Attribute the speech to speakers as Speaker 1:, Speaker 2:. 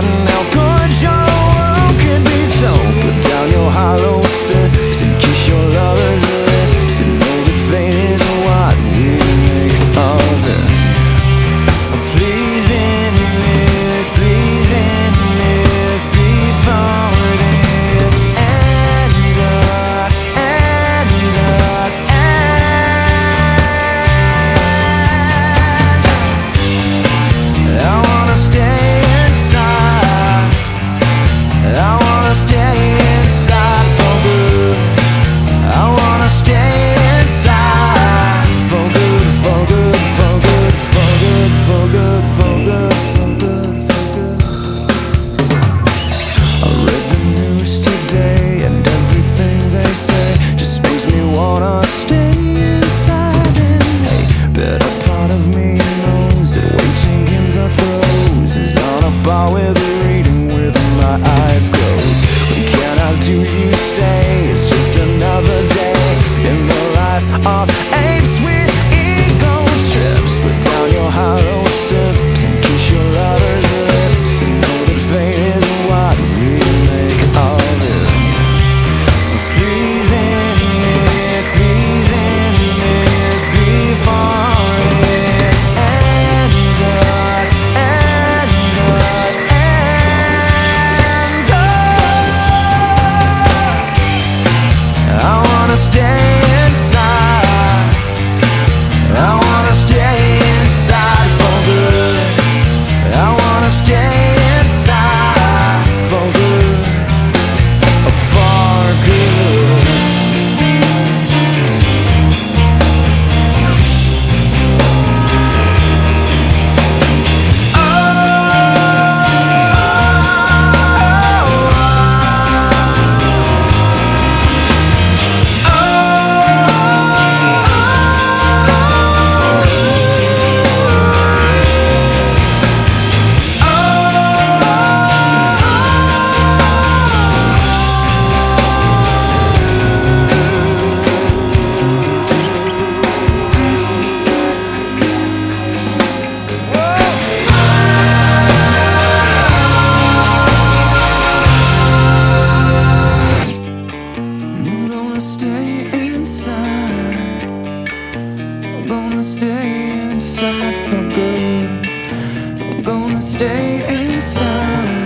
Speaker 1: I bar with a reading with my eyes closed. What can I do? You say. understand inside for good. I'm gonna stay inside.